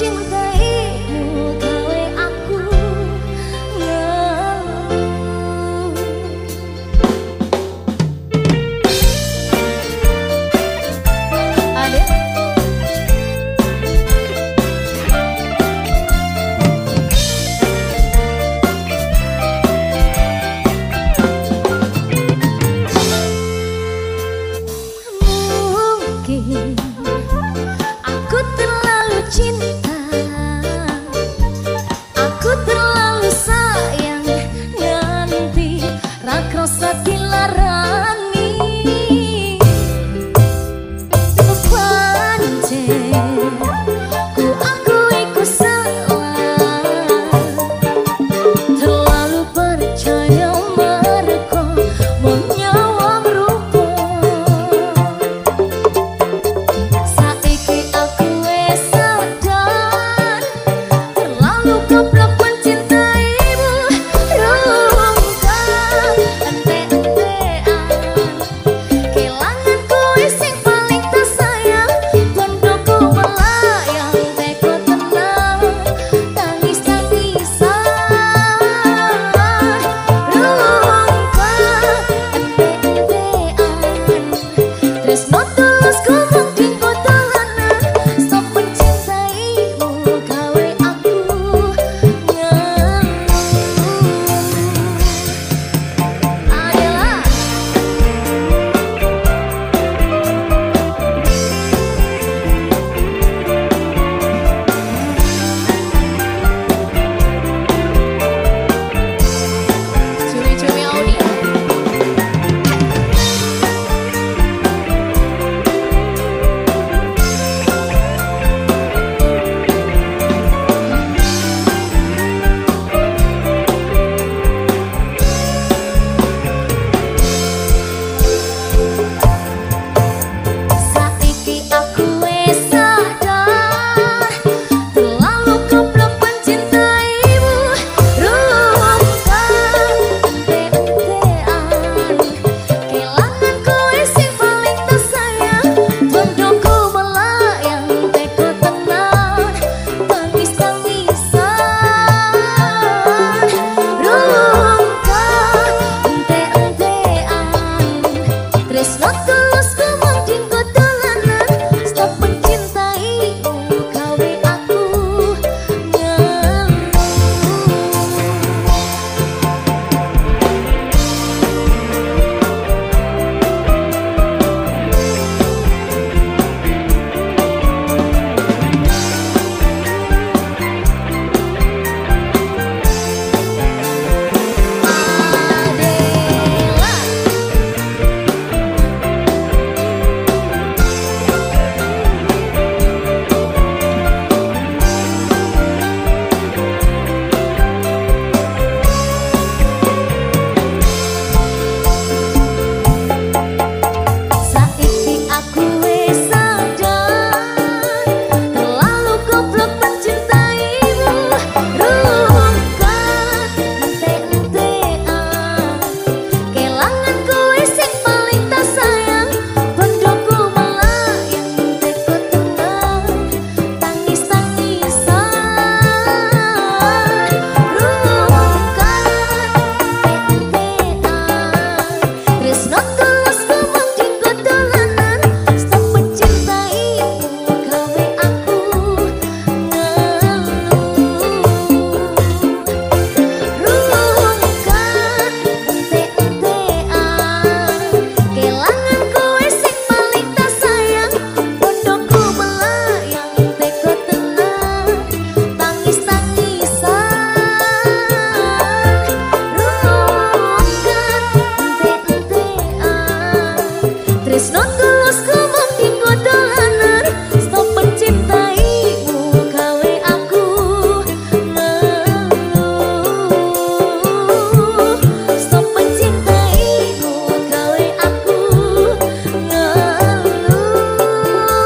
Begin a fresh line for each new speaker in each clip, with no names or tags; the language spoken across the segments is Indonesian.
watching.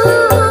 Oh.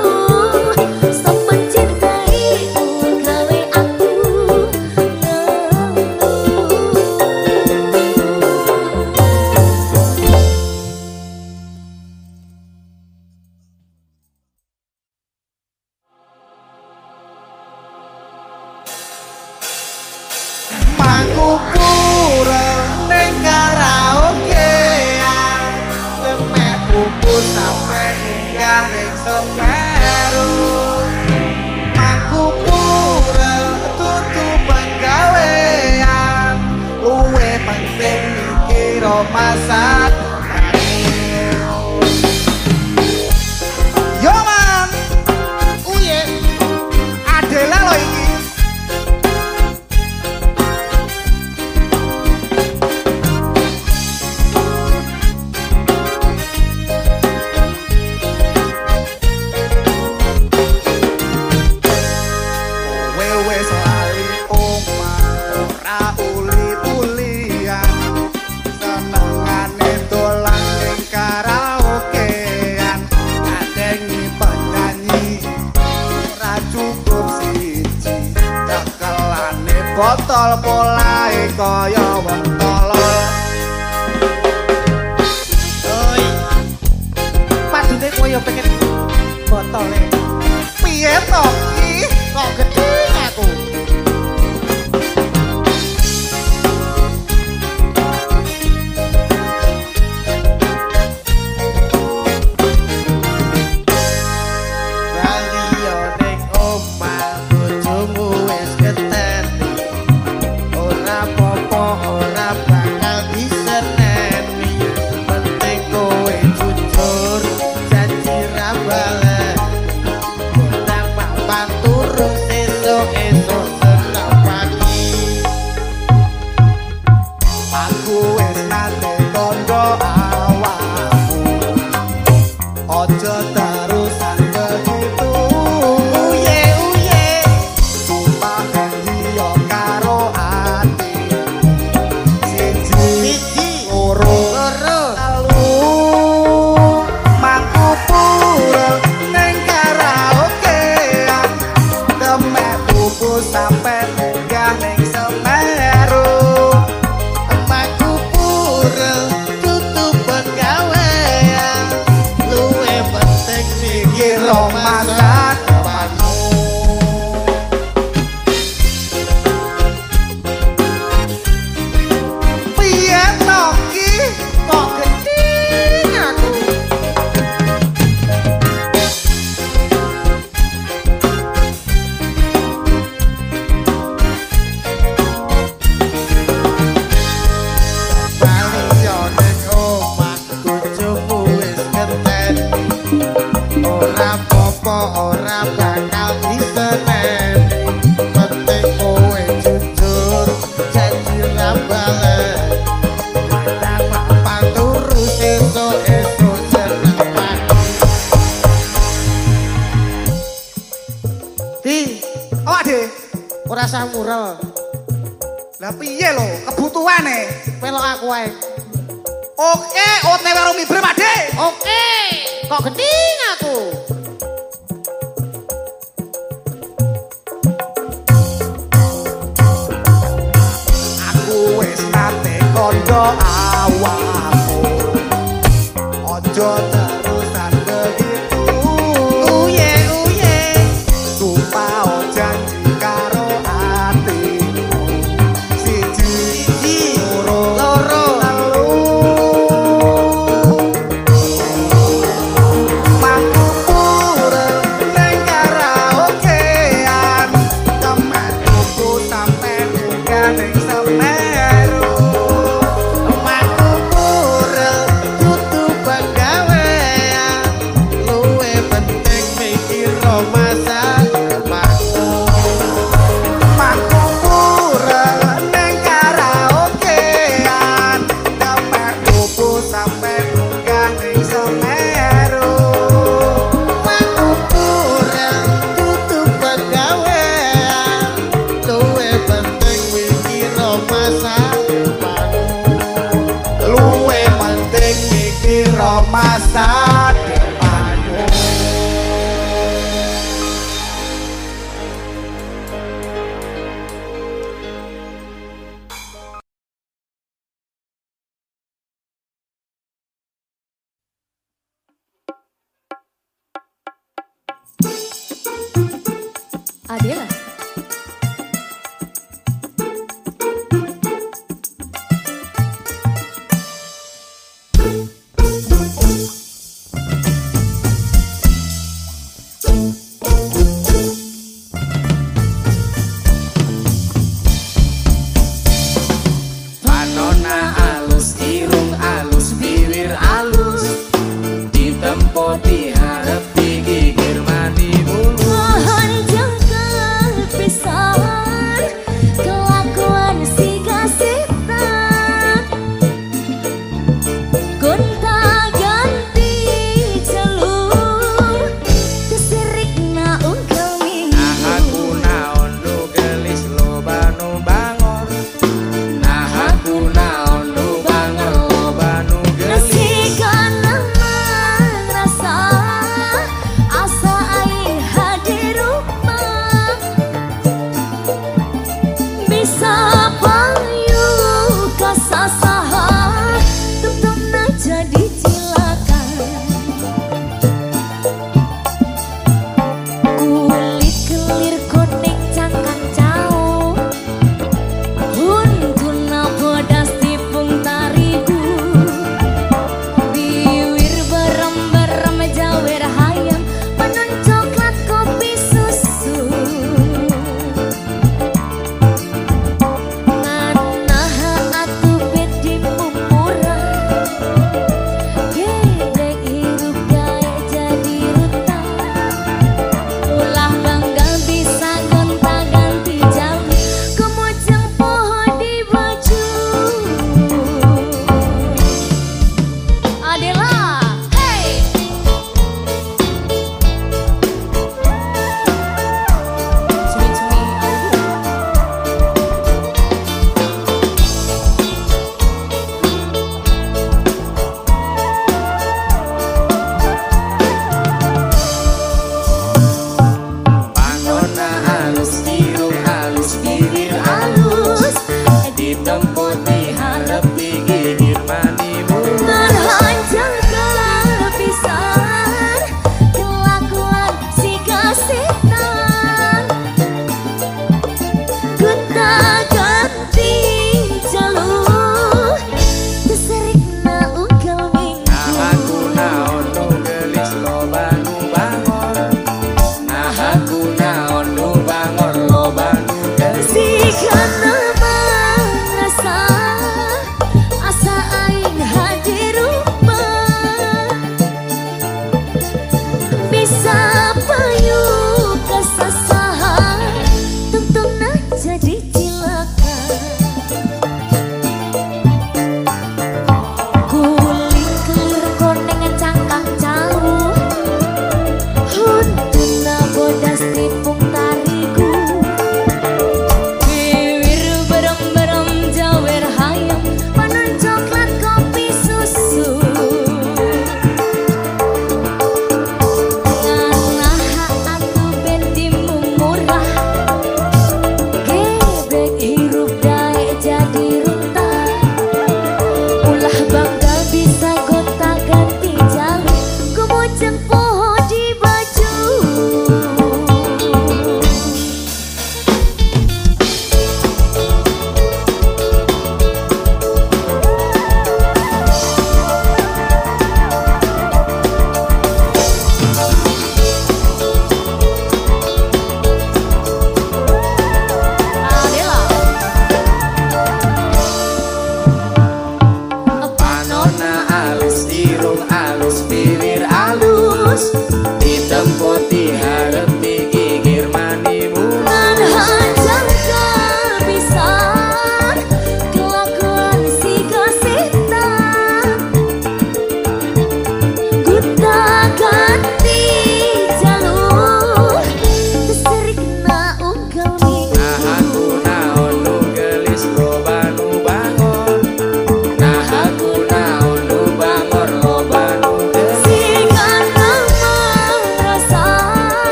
those.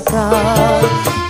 tak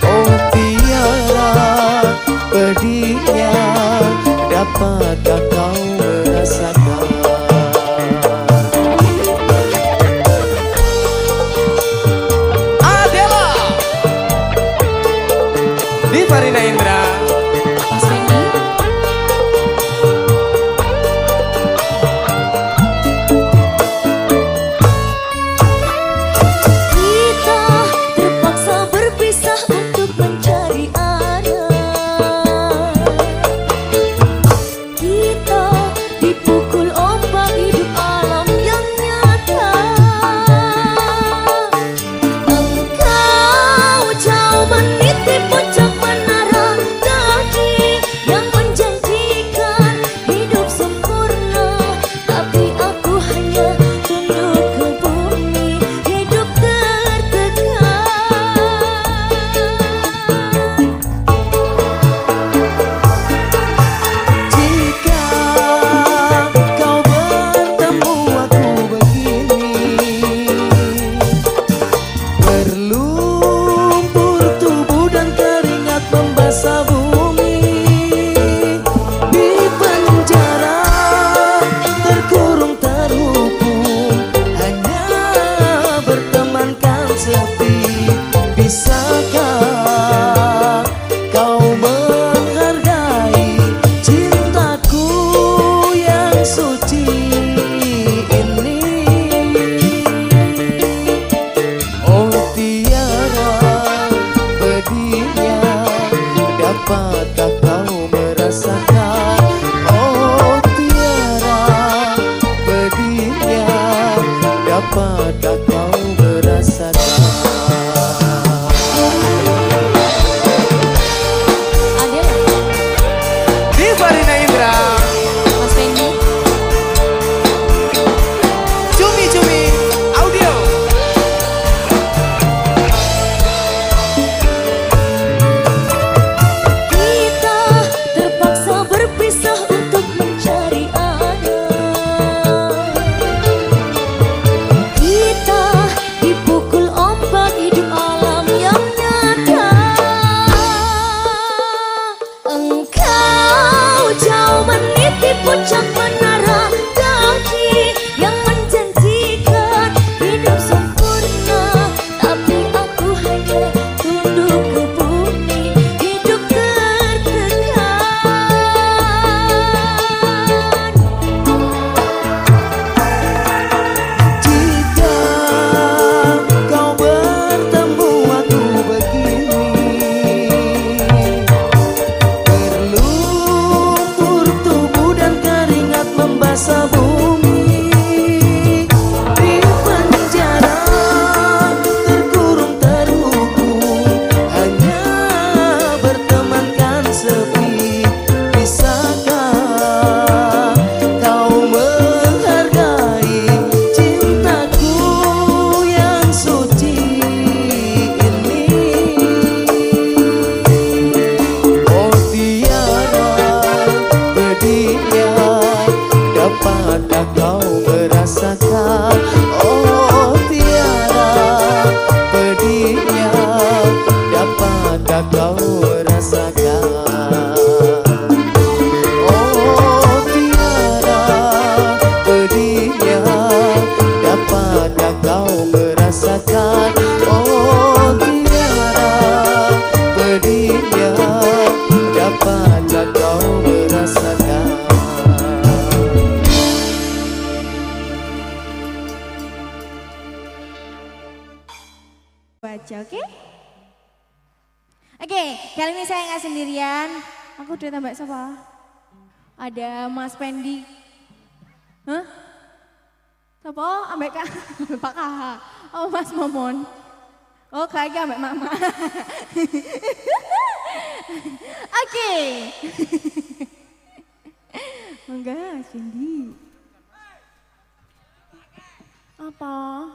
Apa?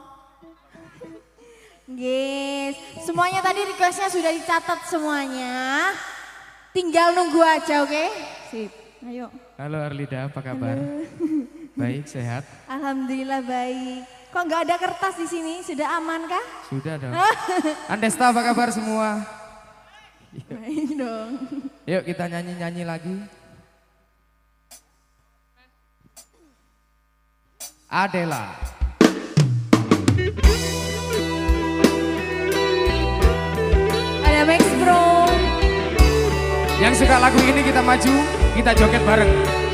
Yes, semuanya tadi requestnya sudah dicatat semuanya. Tinggal nunggu aja, oke? Okay? Sip, ayo.
Halo Arlida, apa kabar? Halo. Baik, sehat?
Alhamdulillah baik. Kok nggak ada kertas di sini? Sudah aman kah?
Sudah dong. Andesta apa kabar semua?
Baik dong.
Yuk kita nyanyi-nyanyi lagi. Adela.
Ada Max Bro
Yang suka lagu ini kita maju, kita joget bareng.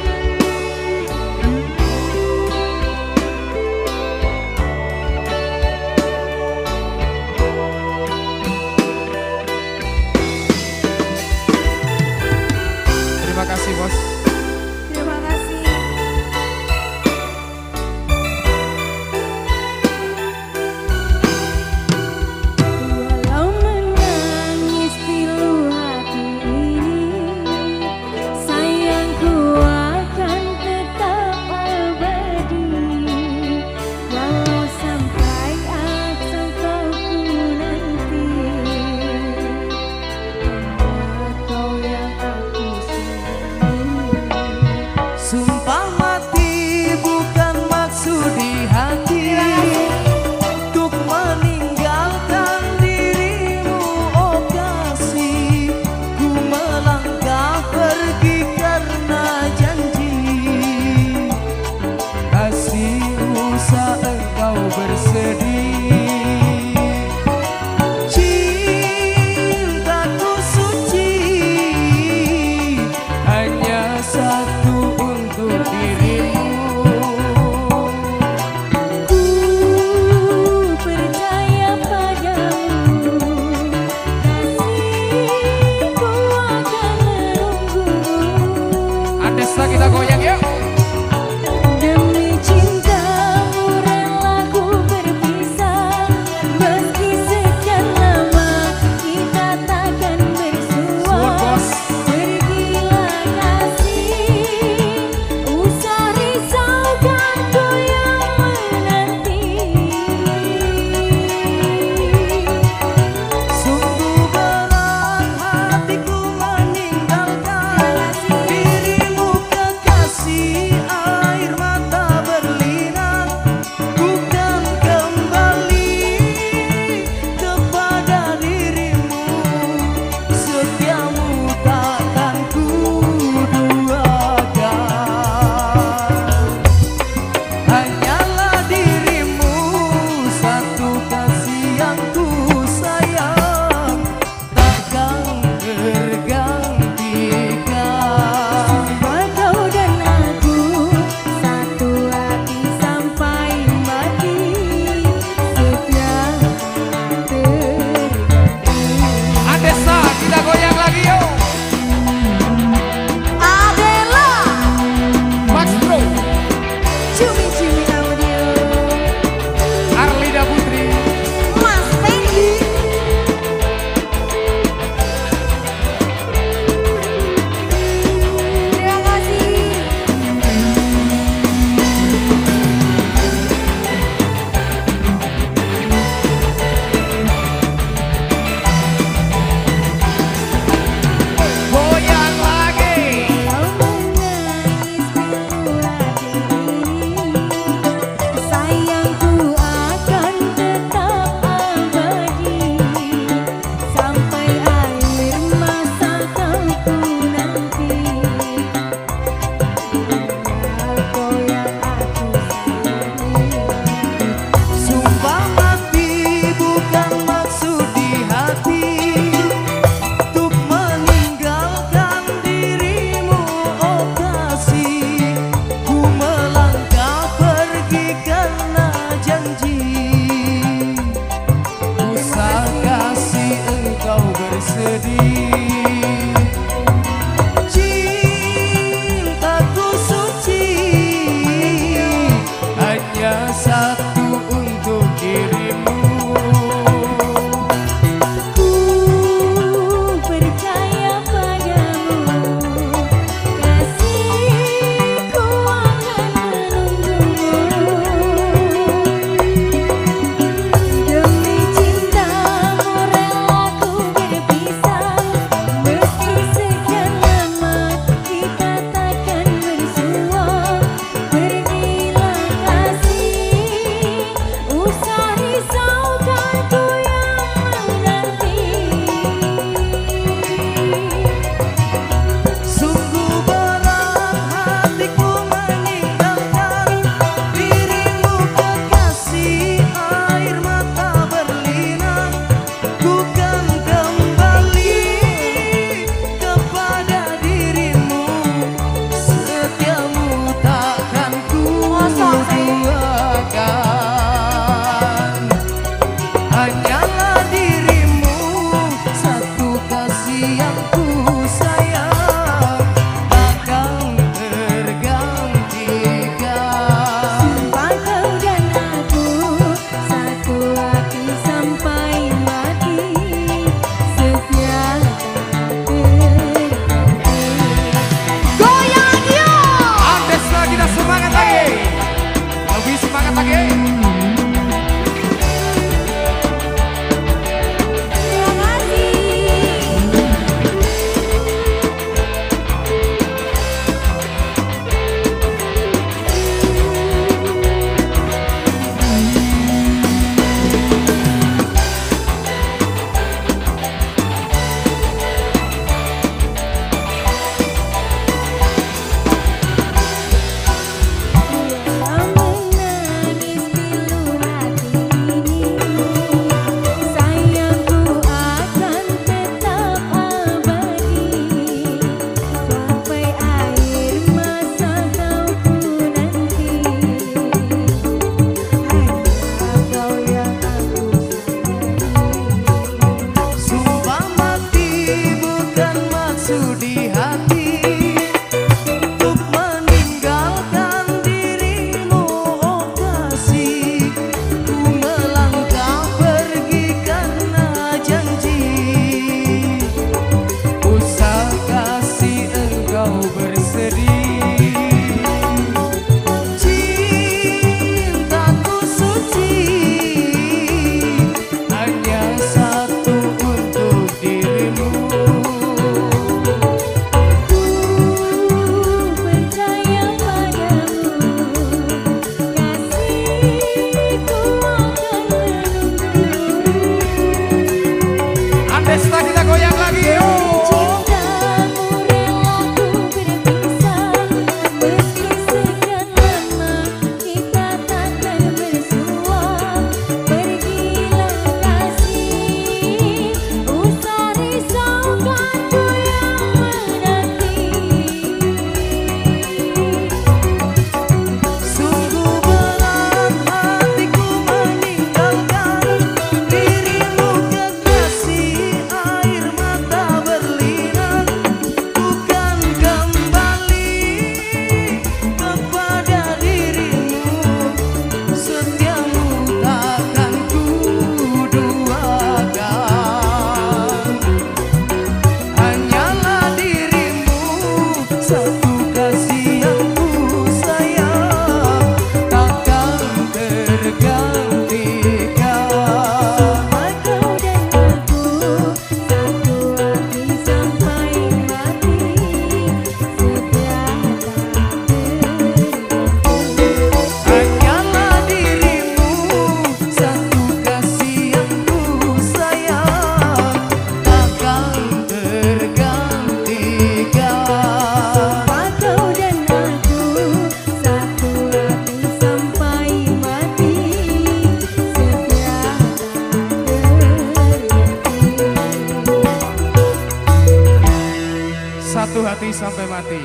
Satu
hati sampai mati.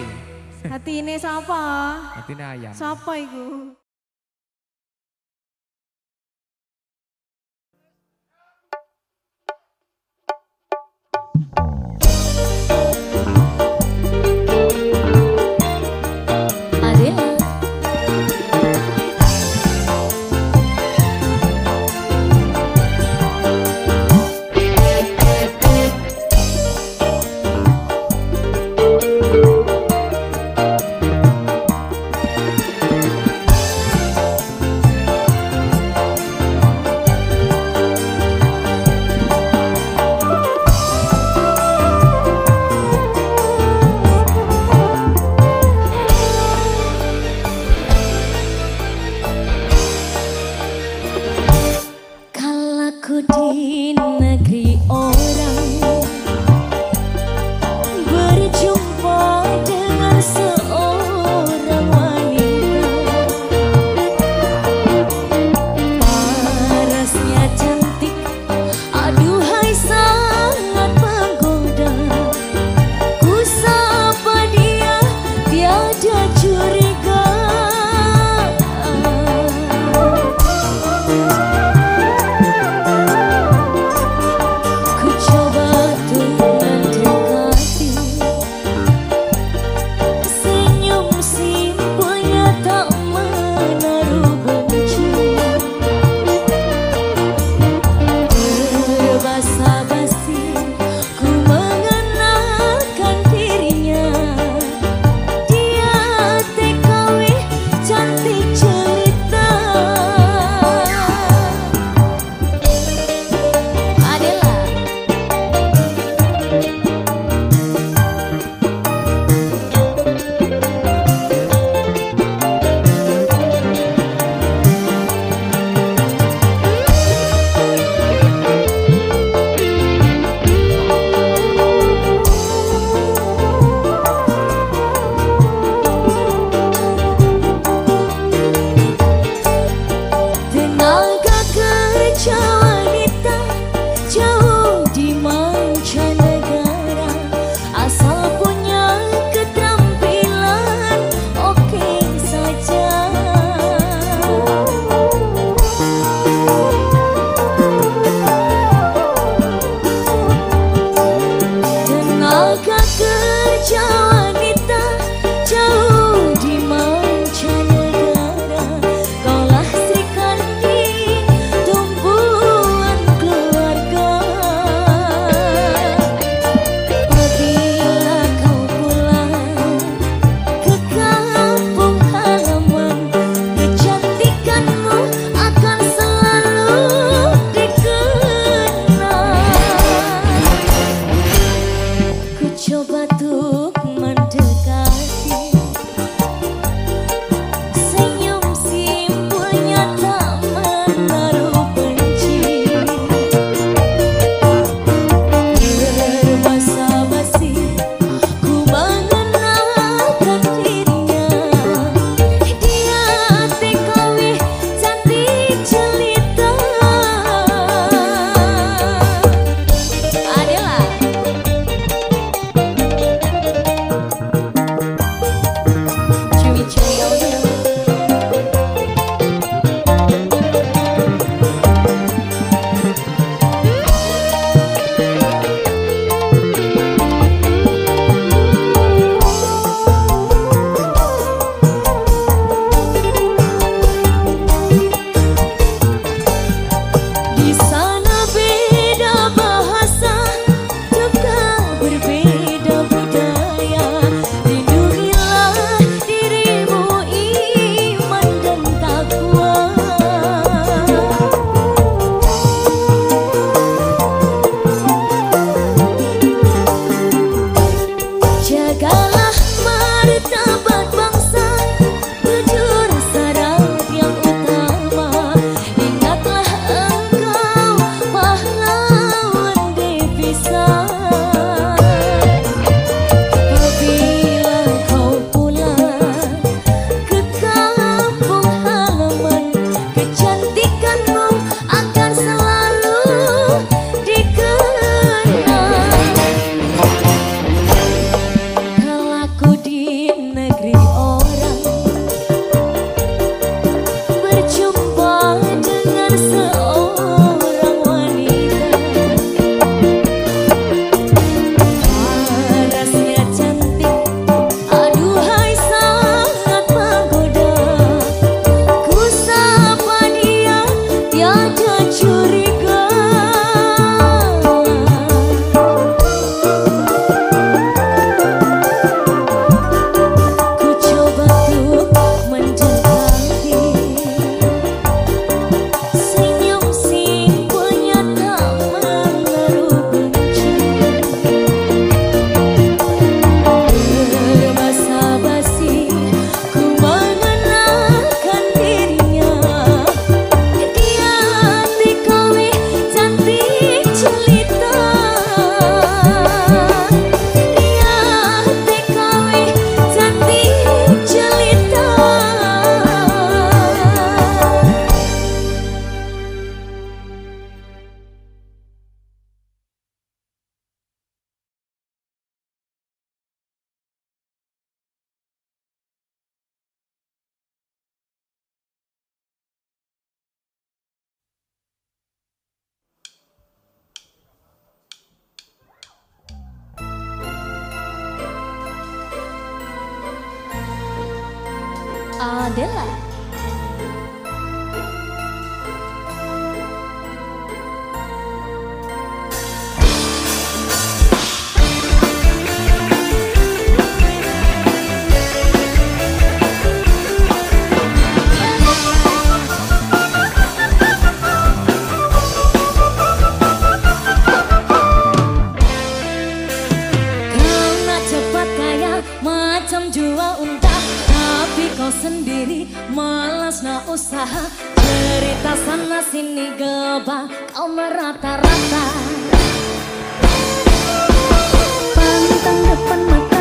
Hati ini
siapa? Hati
ini
ayam.
Siapa itu?
sendiri Malas na usaha. Cerita sana sini geba Kau merata-rata.
Pantang depan mata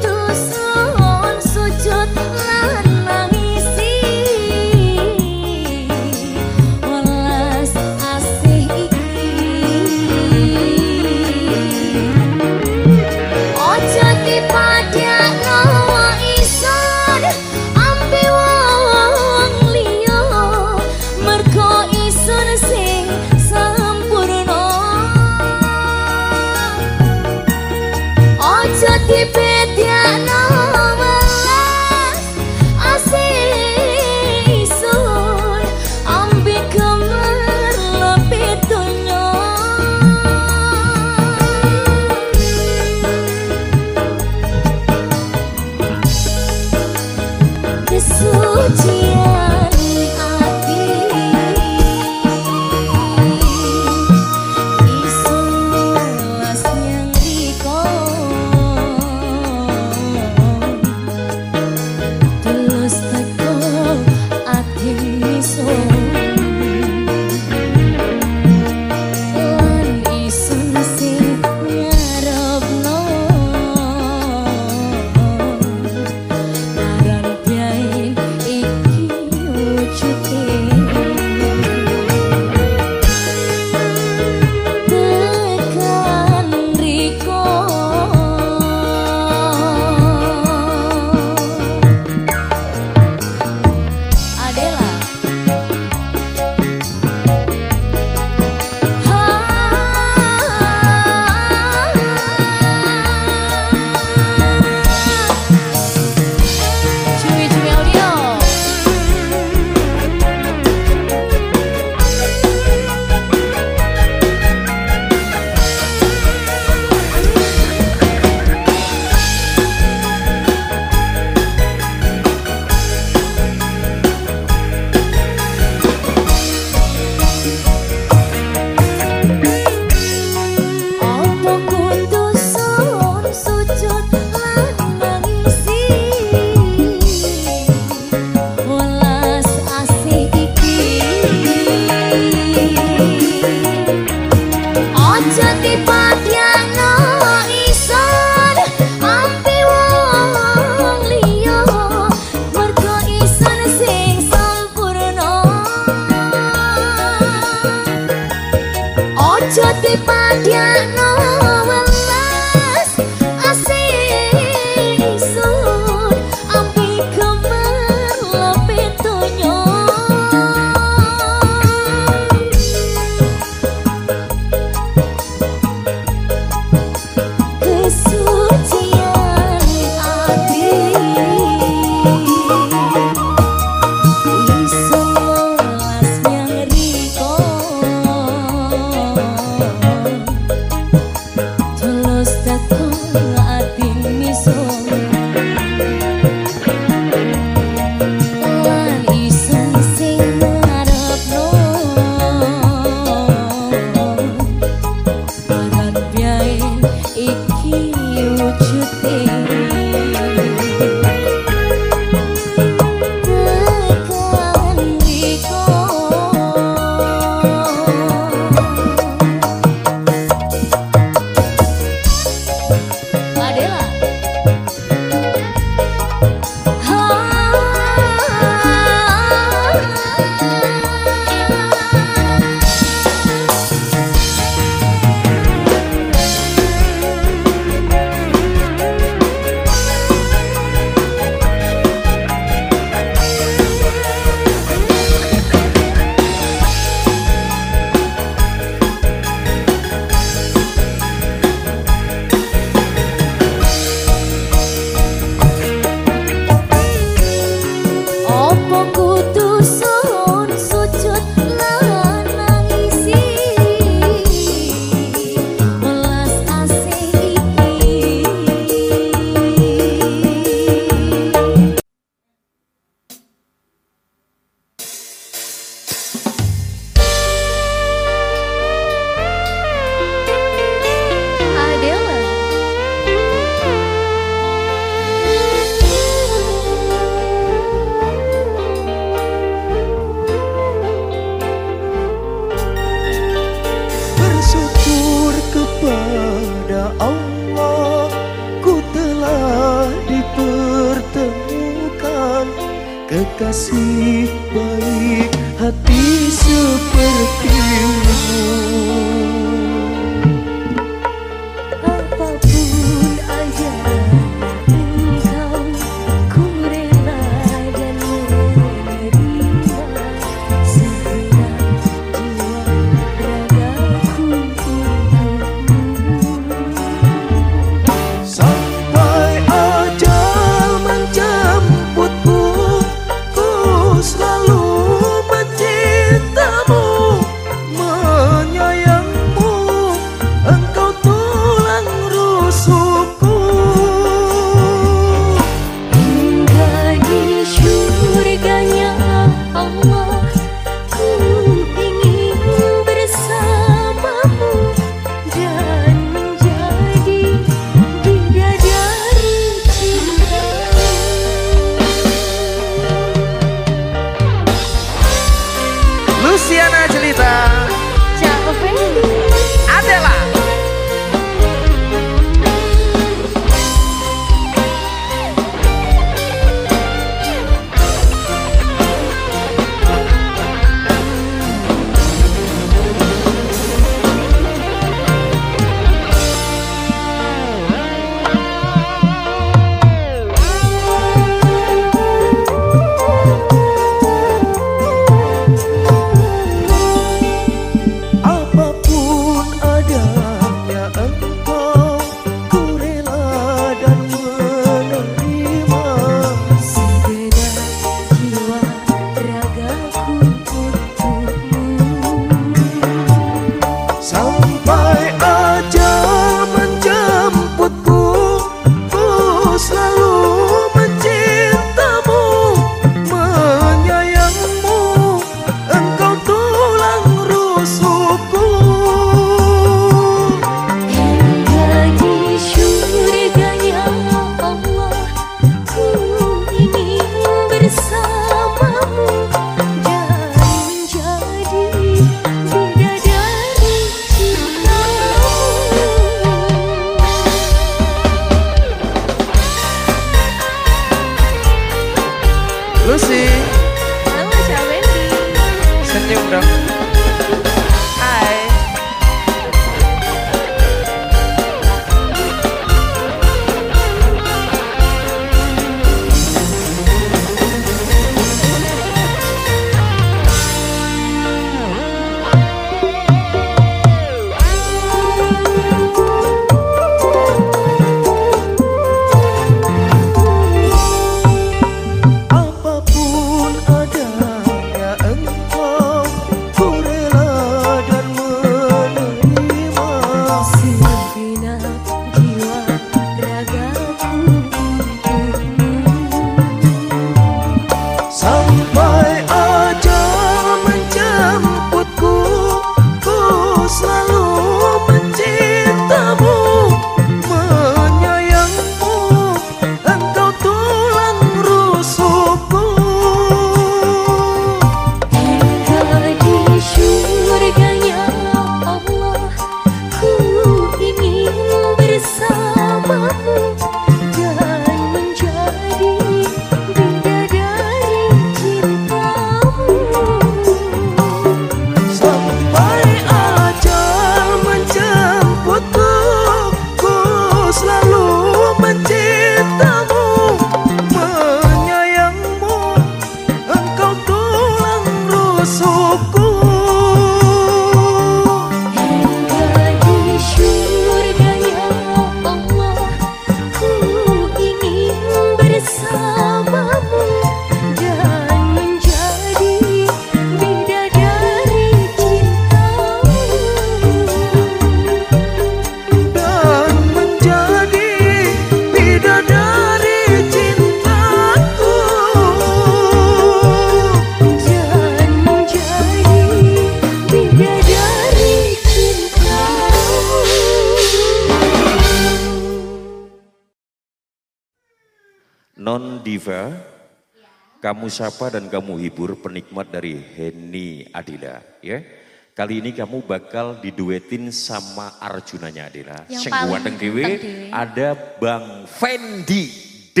Kamu sapa dan kamu hibur penikmat dari Henny Adila. Ya. Kali ini kamu bakal diduetin sama Arjunanya Adila.
Yang
Sengguan
paling
dewe, ada Bang Fendi D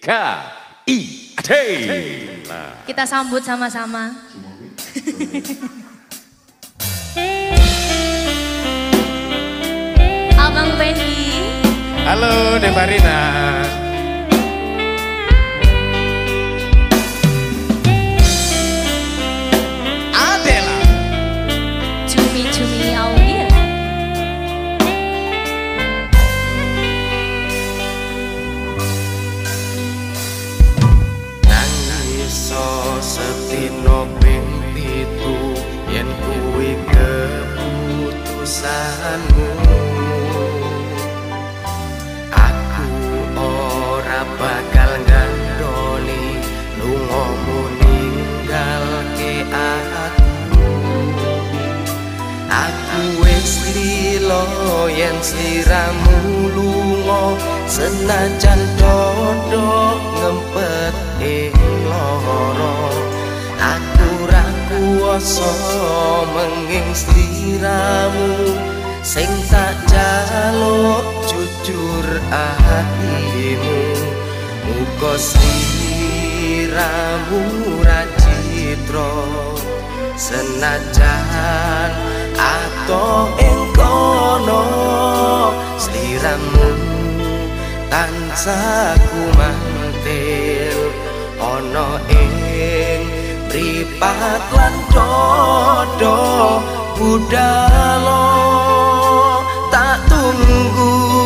K I D. Nah.
Kita sambut sama-sama. Abang Fendi.
Halo Devarina.
perasaanmu aku ora bakal ngandoni lunga meninggalke aku aku wis lilo yen siramu lunga senajan dodo ngempet ing loro aku ra kuasa mengingstiramu sing tak jaluk jujur ahimu muka sliramu racitra senajan atau engkono sliramu tansa kumantil ono ing pripat lan dodo budalo
千
古